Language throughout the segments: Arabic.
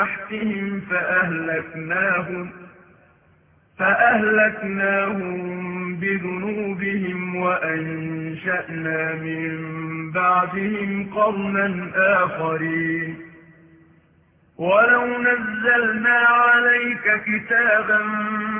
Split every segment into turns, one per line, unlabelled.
تحتهم فأهلكناهم فأهلكناهم بذنوبهم وأنشأنا من بعدهم قرنا آخرين. ولو نزلنا عليك كتابا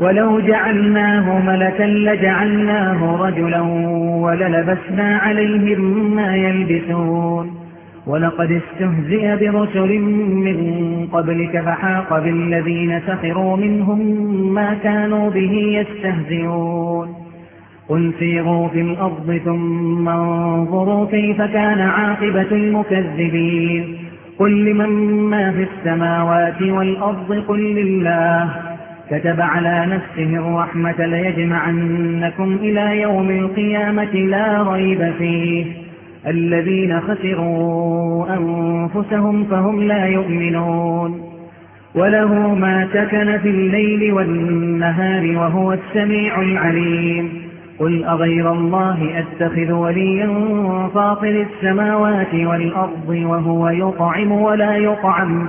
ولو جعلناه ملكا لجعلناه رجلا وللبسنا عليهم ما يلبسون. ولقد استهزئ برسل من قبلك فحاق بالذين سخروا منهم ما كانوا به يستهزئون. قل سيروا في الأرض ثم انظروا كيف كان عاقبة المكذبين. قل لمن ما في السماوات والأرض قل لله. كتب على نفسه الرحمة ليجمعنكم إلى يوم القيامة لا ريب فيه. الذين خسروا أنفسهم فهم لا يؤمنون. وله ما سكن في الليل والنهار وهو السميع العليم. قل أغير الله أتخذ وليا فاطر السماوات والأرض وهو يطعم ولا يطعم.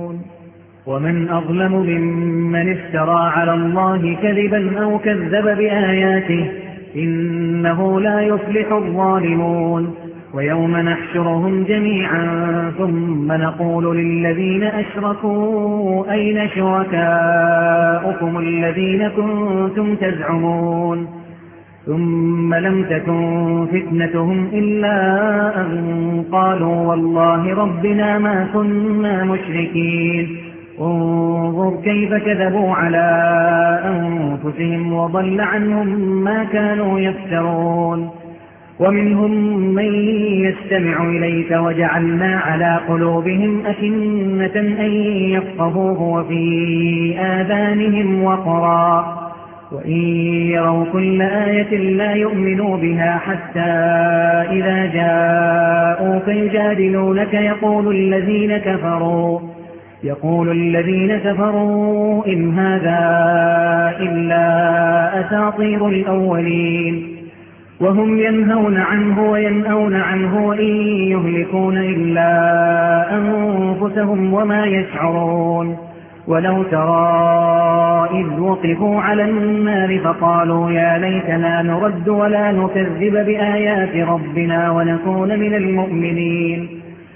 ومن أظلم ممن افترى على الله كذبا أو كذب بآياته إنه لا يفلح الظالمون ويوم نحشرهم جميعا ثم نقول للذين أشركوا أين شركاؤكم الذين كنتم تزعمون ثم لم تكن فتنتهم إلا أن قالوا والله ربنا ما كنا مشركين انظر كيف كذبوا على أنفسهم وضل عنهم ما كانوا يفترون. ومنهم من يستمع إليك وجعلنا على قلوبهم أكنة أن يفقهوه وفي آذانهم وقرا. وإن يروا كل آية لا يؤمنوا بها حتى إذا جاءوك يجادلونك يقول الذين كفروا. يقول الذين كفروا إن هذا إلا أساطير الأولين وهم ينهون عنه وينأون عنه وإن يهلكون إلا أنفسهم وما يشعرون ولو ترى إذ وقفوا على النار فقالوا يا ليتنا نرد ولا نكذب بآيات ربنا ونكون من المؤمنين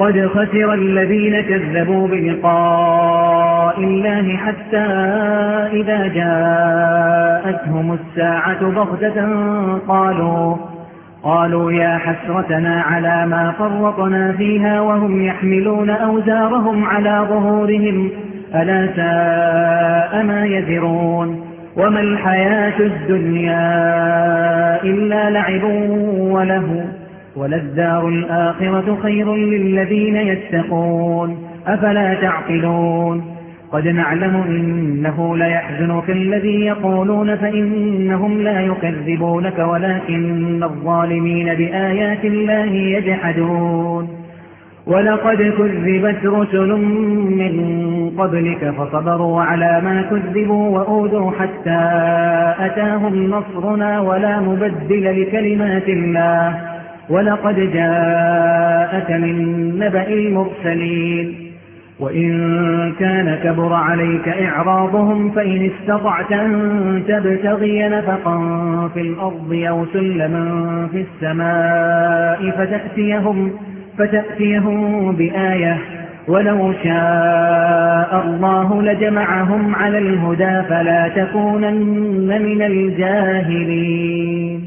قد خسر الذين كذبوا بلقاء الله حتى إذا جاءتهم الساعة بغتة قالوا قالوا يا حسرتنا على ما فرطنا فيها وهم يحملون أوزارهم على ظهورهم ألا ساء ما يذرون وما الحياة الدنيا إلا لعب وله وللدار الآخرة خير للذين يتقون أفلا تعقلون؟ قد نعلم إنه ليحزنك الذي يقولون فإنهم لا يكذبونك ولكن الظالمين بآيات الله يجحدون. ولقد كذبت رسل من قبلك فصبروا على ما كذبوا وأوذوا حتى أتاهم نصرنا ولا مبدل لكلمات الله. ولقد جاءك من نبأ المرسلين. وإن كان كبر عليك إعراضهم فإن استطعت أن تبتغي نفقا في الأرض أو سلما في السماء فتأتيهم, فتأتيهم بآية ولو شاء الله لجمعهم على الهدى فلا تكونن من الجاهلين.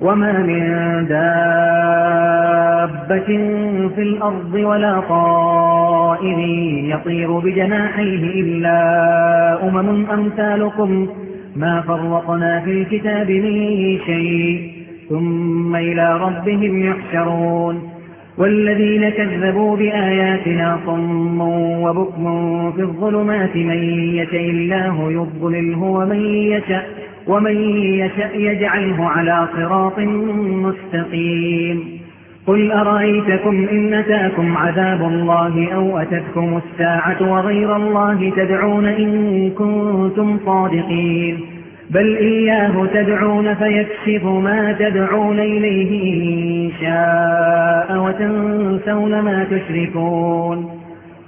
وما من دابة في الأرض ولا طائر يطير بجناحيه إلا أمم أمثالكم ما فرقنا في الكتاب من شيء ثم إلى ربهم يحشرون والذين كذبوا بآياتنا صم وبكم في الظلمات من يشاء الله يضلله ومن يشاء ومن يشأ يجعله على صراط مستقيم. قل أرأيتكم إن أتاكم عذاب الله أو أتتكم الساعة وغير الله تدعون إن كنتم صادقين. بل إياه تدعون فيكشف ما تدعون إليه إن شاء وتنسون ما تشركون.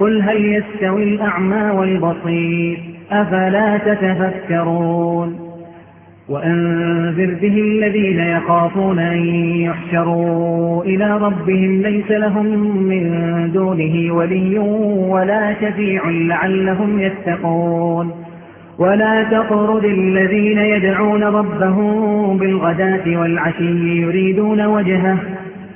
قل هل يستوي الأعمى والبصير أفلا تتفكرون وأنذر به الذين يخافون أن يحشروا إلى ربهم ليس لهم من دونه ولي ولا شفيع لعلهم يتقون ولا تطرد الذين يدعون ربهم بالغداة والعشي يريدون وجهه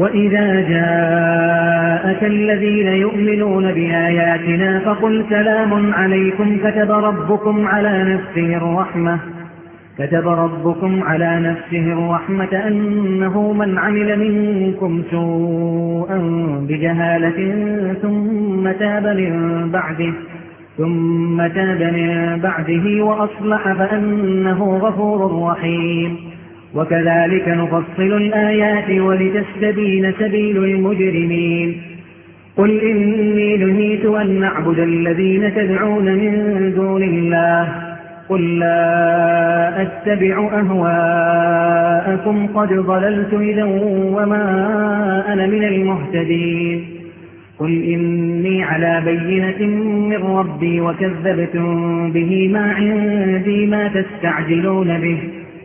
وإذا جاءك الذين يؤمنون بآياتنا فقل سلام عليكم كتب ربكم على نفسه الرحمة كتب ربكم على نفسه الرحمة أنه من عمل منكم سوءا بجهالة ثم تاب من بعده ثم تاب من بعده وأصلح فأنه غفور رحيم وكذلك نفصل الآيات ولتستبين سبيل المجرمين. قل إني نهيت أن نعبد الذين تدعون من دون الله. قل لا أتبع أهواءكم. قد ضللت إذا وما أنا من المهتدين. قل إني على بينة من ربي وكذبتم به. ما عندي ما تستعجلون به.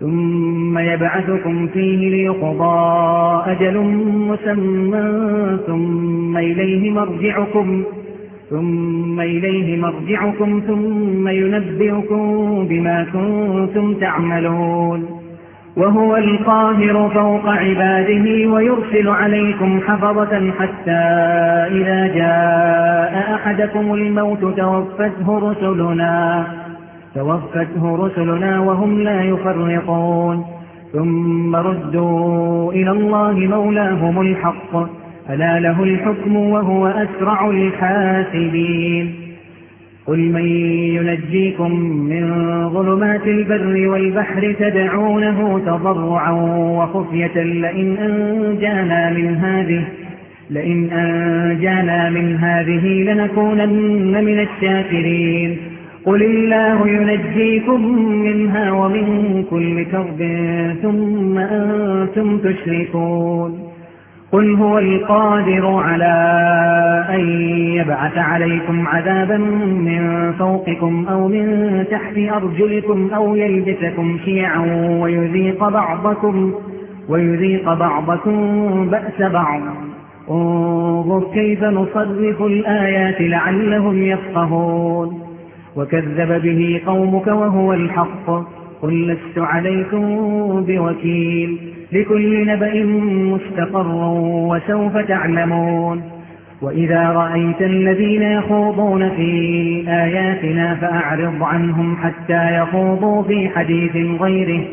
ثم يبعثكم فيه ليقضى أجل مسمى ثم إليه مرجعكم ثم إليه مرجعكم ثم ينبئكم بما كنتم تعملون. وهو القاهر فوق عباده ويرسل عليكم حفظة حتى إذا جاء أحدكم الموت توفته رسلنا. توفته رسلنا وهم لا يفرقون. ثم ردوا إلى الله مولاهم الحق. ألا له الحكم وهو أسرع الحاسبين. قل من ينجيكم من ظلمات البر والبحر تدعونه تضرعا وخفية لئن أنجانا من هذه لئن أنجانا من هذه لنكونن من الشاكرين. قل الله ينجيكم منها ومن كل كرب ثم أنتم تشركون. قل هو القادر على أن يبعث عليكم عذابا من فوقكم أو من تحت أرجلكم أو يلبسكم شيعا ويذيق بعضكم, ويذيق بعضكم بأس بعض. انظر كيف نصرف الآيات لعلهم يفقهون. وكذب به قومك وهو الحق. قل لست عليكم بوكيل. لكل نبأ مستقر وسوف تعلمون. وإذا رأيت الذين يخوضون في آياتنا فأعرض عنهم حتى يخوضوا في حديث غيره.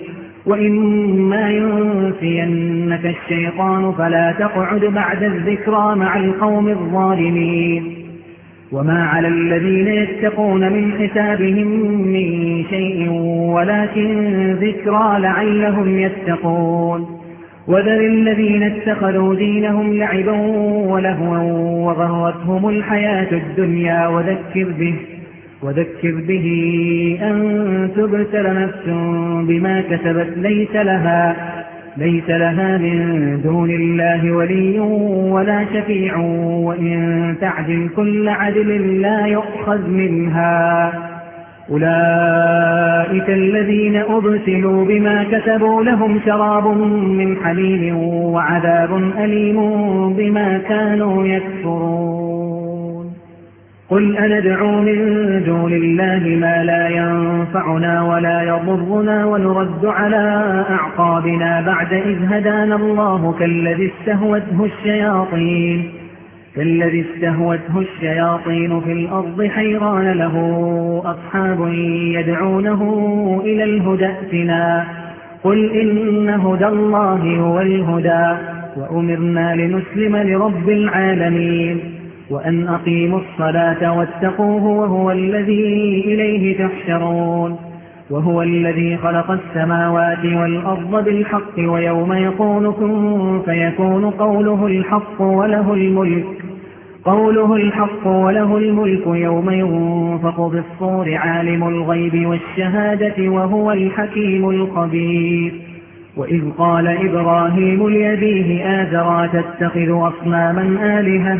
وإما ينسينك الشيطان فلا تقعد بعد الذكرى مع القوم الظالمين. وما على الذين يتقون من حسابهم من شيء ولكن ذكرى لعلهم يتقون وذر الذين اتخذوا دينهم لعبا ولهوا وغرتهم الحياة الدنيا وذكر به وذكر به أن تبتل نفس بما كسبت ليس لها ليس لها من دون الله ولي ولا شفيع وإن تعدل كل عدل لا يؤخذ منها. أولئك الذين أبسلوا بما كسبوا لهم شراب من حليم وعذاب أليم بما كانوا يكفرون. قل أندعو من دون الله ما لا ينفعنا ولا يضرنا ونرد على أعقابنا بعد إذ هدانا الله كالذي استهوته الشياطين كالذي استهوته الشياطين في الأرض حيران له أصحاب يدعونه إلى الهدى ائتنا قل إن هدى الله هو الهدى وأمرنا لنسلم لرب العالمين وأن أقيموا الصلاة واتقوه وهو الذي إليه تحشرون وهو الذي خلق السماوات والأرض بالحق ويوم يقول كن فيكون قوله الحق وله الملك قوله الحق وله الملك يوم ينفق بالصور عالم الغيب والشهادة وهو الحكيم الخبير وإذ قال إبراهيم لأبيه آزرا تتخذ أصناما آلهة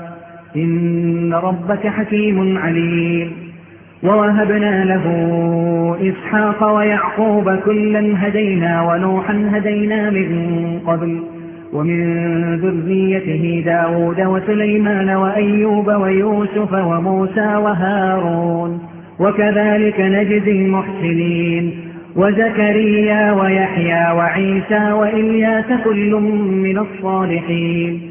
إن ربك حكيم عليم. ووهبنا له إسحاق ويعقوب كلا هدينا ونوحا هدينا من قبل. ومن ذريته داود وسليمان وأيوب ويوسف وموسى وهارون. وكذلك نجزي المحسنين. وزكريا ويحيى وعيسى وإلياس كل من الصالحين.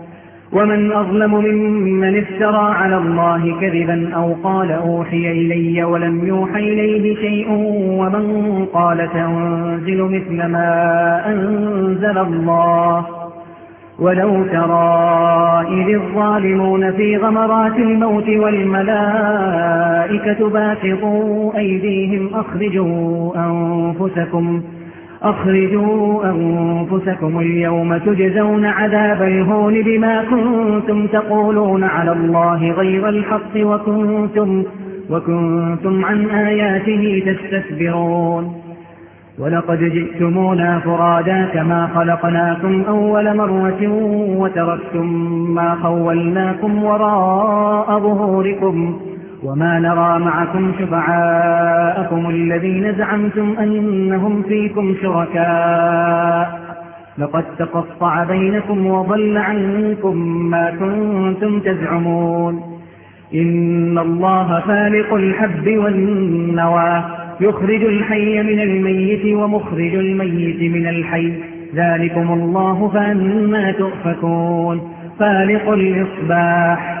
ومن أظلم ممن افترى على الله كذبا أو قال أوحي إلي ولم يوحى إليه شيء ومن قال تنزل مثل ما أنزل الله. ولو ترى إذ الظالمون في غمرات الموت والملائكة باسطوا أيديهم أخرجوا أنفسكم أخرجوا أنفسكم اليوم تجزون عذاب الهون بما كنتم تقولون على الله غير الحق وكنتم, وكنتم عن آياته تستكبرون. ولقد جئتمونا فرادا كما خلقناكم أول مرة وتركتم ما خولناكم وراء ظهوركم. وما نرى معكم شفعاءكم الذين زعمتم أنهم فيكم شركاء. لقد تقطع بينكم وضل عنكم ما كنتم تزعمون. إن الله فالق الحب والنوى يخرج الحي من الميت ومخرج الميت من الحي. ذلكم الله فأنا تؤفكون. فالق الإصباح.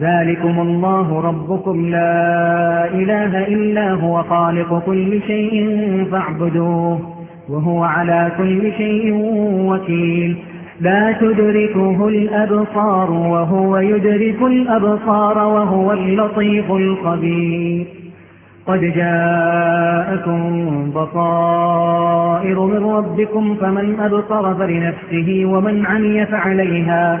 ذلكم الله ربكم لا إله إلا هو خالق كل شيء فاعبدوه وهو على كل شيء وكيل. لا تدركه الأبصار وهو يدرك الأبصار وهو اللطيف الخبير. قد جاءكم بصائر من ربكم فمن أبصر فلنفسه ومن عمي فعليها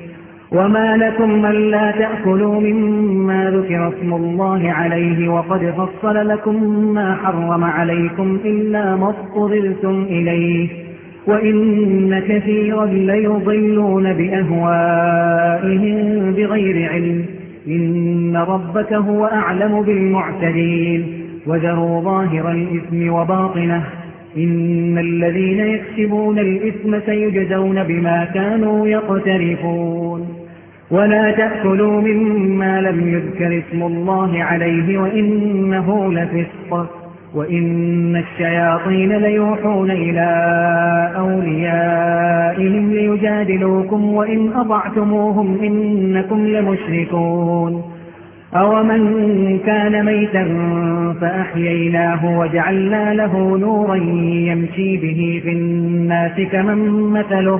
وما لكم من لا تأكلوا مما ذكر اسم الله عليه وقد فصل لكم ما حرم عليكم إلا ما اضطررتم إليه وإن كثيرا ليضلون بأهوائهم بغير علم إن ربك هو أعلم بالمعتدين وذروا ظاهر الإثم وباطنه إن الذين يكسبون الإثم سيجزون بما كانوا يقترفون ولا تأكلوا مما لم يذكر اسم الله عليه وإنه لفسق وإن الشياطين ليوحون إلى أوليائهم ليجادلوكم وإن أضعتموهم إنكم لمشركون أومن كان ميتا فأحييناه وجعلنا له نورا يمشي به في الناس كمن مثله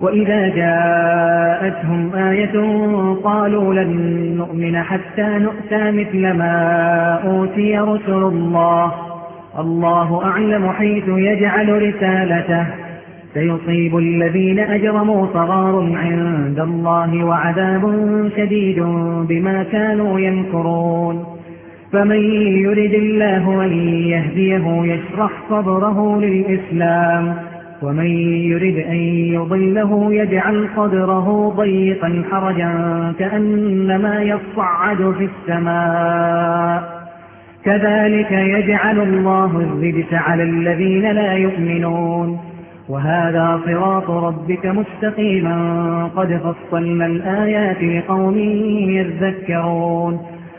وإذا جاءتهم آية قالوا لن نؤمن حتى نؤتى مثل ما أوتي رسل الله. الله أعلم حيث يجعل رسالته. سيصيب الذين أجرموا صغار عند الله وعذاب شديد بما كانوا ينكرون فمن يرد الله أن يهديه يشرح صدره للإسلام. ومن يرد أن يضله يجعل صدره ضيقا حرجا كأنما يصعد في السماء. كذلك يجعل الله الرجس على الذين لا يؤمنون. وهذا صراط ربك مستقيما. قد فصلنا الآيات لقوم يذكرون.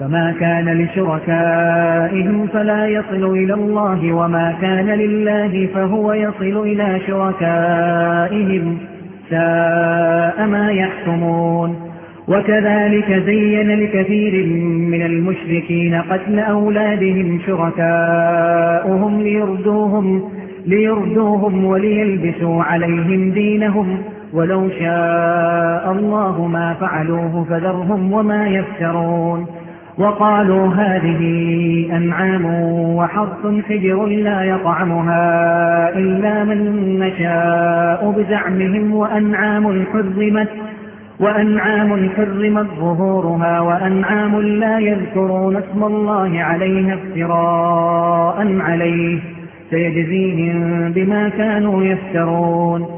فما كان لشركائهم فلا يصل إلى الله وما كان لله فهو يصل إلى شركائهم ساء ما يحكمون. وكذلك زين لكثير من المشركين قتل أولادهم شركاؤهم ليردوهم, ليردوهم وليلبسوا عليهم دينهم. ولو شاء الله ما فعلوه فذرهم وما يفترون. وقالوا هذه أنعام وحرث حجر لا يطعمها إلا من نشاء بزعمهم وأنعام حرمت وأنعام حرمت ظهورها وأنعام لا يذكرون اسم الله عليها افتراء عليه سيجزيهم بما كانوا يفترون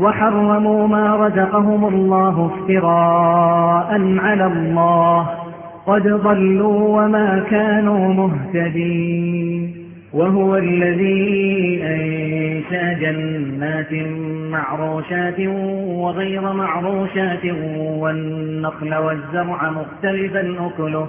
وحرموا ما رزقهم الله افتراء على الله. قد ضلوا وما كانوا مهتدين. وهو الذي أنشأ جنات معروشات وغير معروشات والنخل والزرع مختلفا أكله.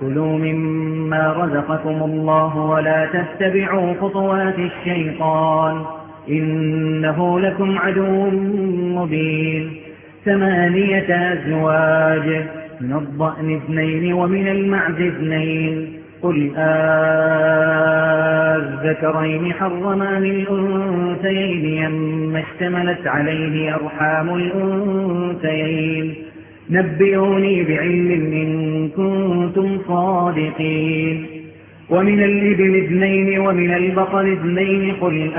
كلوا مما رزقكم الله ولا تتبعوا خطوات الشيطان إنه لكم عدو مبين ثمانية أزواج من الضأن اثنين ومن المعز اثنين قل آذكرين حرمان الأنثيين يما اشتملت عليه أرحام الأنثيين نبئوني بعلم إن كنتم صادقين. ومن الإبل اثنين ومن البقر اثنين قل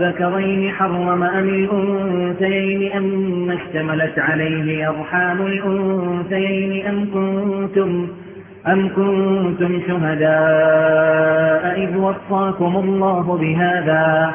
آذكرين حرم أم الأنثيين أم اشتملت عليه أرحام الأنثيين أم كنتم أم كنتم شهداء إذ وصاكم الله بهذا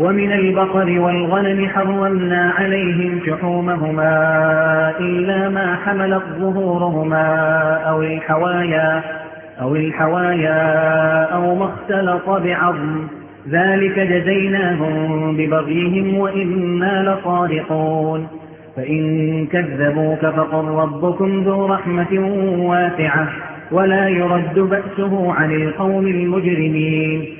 ومن البقر والغنم حرمنا عليهم شحومهما إلا ما حملت ظهورهما أو الحوايا أو الحوايا أو ما اختلط بعظم. ذلك جزيناهم ببغيهم وإنا لصادقون. فإن كذبوك فقل ربكم ذو رحمة واسعة ولا يرد بأسه عن القوم المجرمين.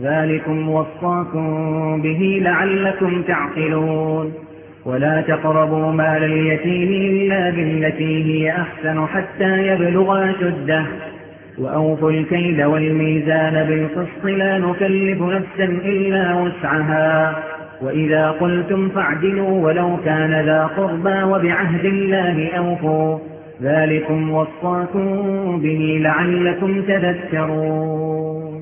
ذلكم وصاكم به لعلكم تعقلون. ولا تقربوا مال اليتيم إلا بالتي هي أحسن حتى يبلغ شده وأوفوا الكيد والميزان بالقسط لا نكلف نفسا إلا وسعها. وإذا قلتم فاعدلوا ولو كان ذا قربى وبعهد الله أوفوا. ذلكم وصاكم به لعلكم تذكرون.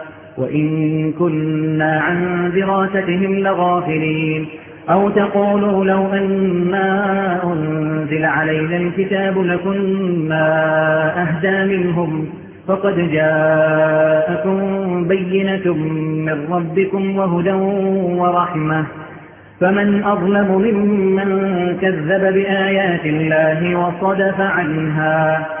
وإن كنا عن دراستهم لغافلين. أو تقولوا لو أنا أنزل علينا الكتاب لكنا أهدى منهم. فقد جاءكم بينة من ربكم وهدى ورحمة. فمن أظلم ممن كذب بآيات الله وصدف عنها.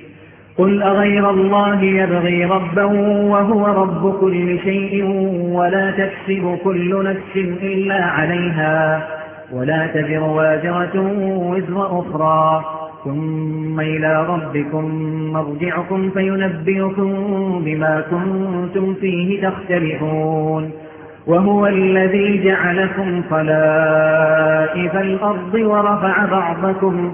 قل أغير الله يبغي ربا وهو رب كل شيء ولا تكسب كل نفس إلا عليها ولا تذر واجرة وزر أخرى. ثم إلى ربكم مرجعكم فينبئكم بما كنتم فيه تختلفون. وهو الذي جعلكم خلائف الأرض ورفع بعضكم